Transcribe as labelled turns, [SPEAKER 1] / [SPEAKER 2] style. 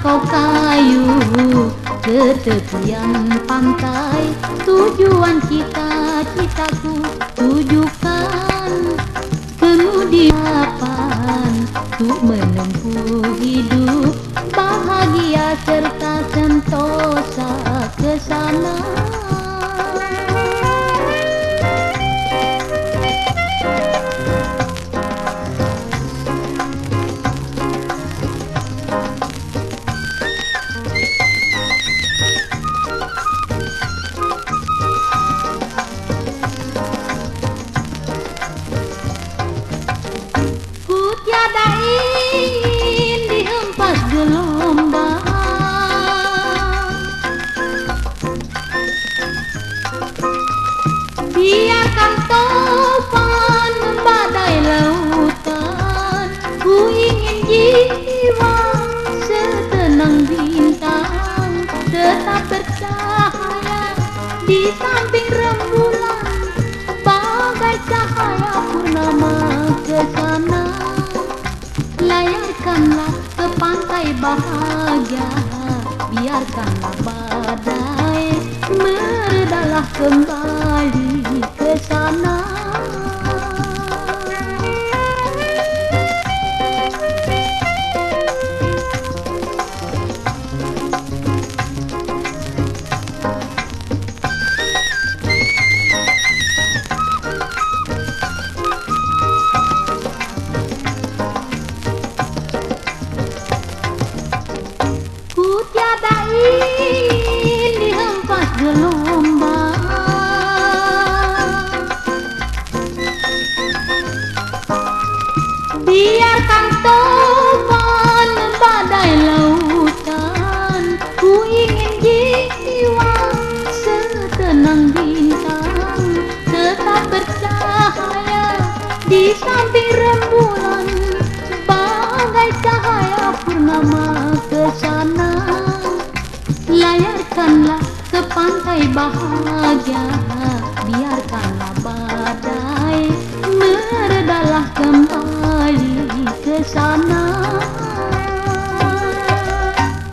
[SPEAKER 1] kau kayu ke tepian pantai. Tujuan cita-citaku tujukan. Kemudian untuk menempuh hidup. Bahagia serta sentosa ke sana jiwa setenang bintang Tetap bercahaya di samping rembulan. Bagai cahaya purnama ke sana Layarkanlah ke pantai bahagia. Biarkanlah badai meredalah kembali di samping rembulan Bagai cahaya purnama ke sana. Layarkanlah ke pantai bahagia Biarkanlah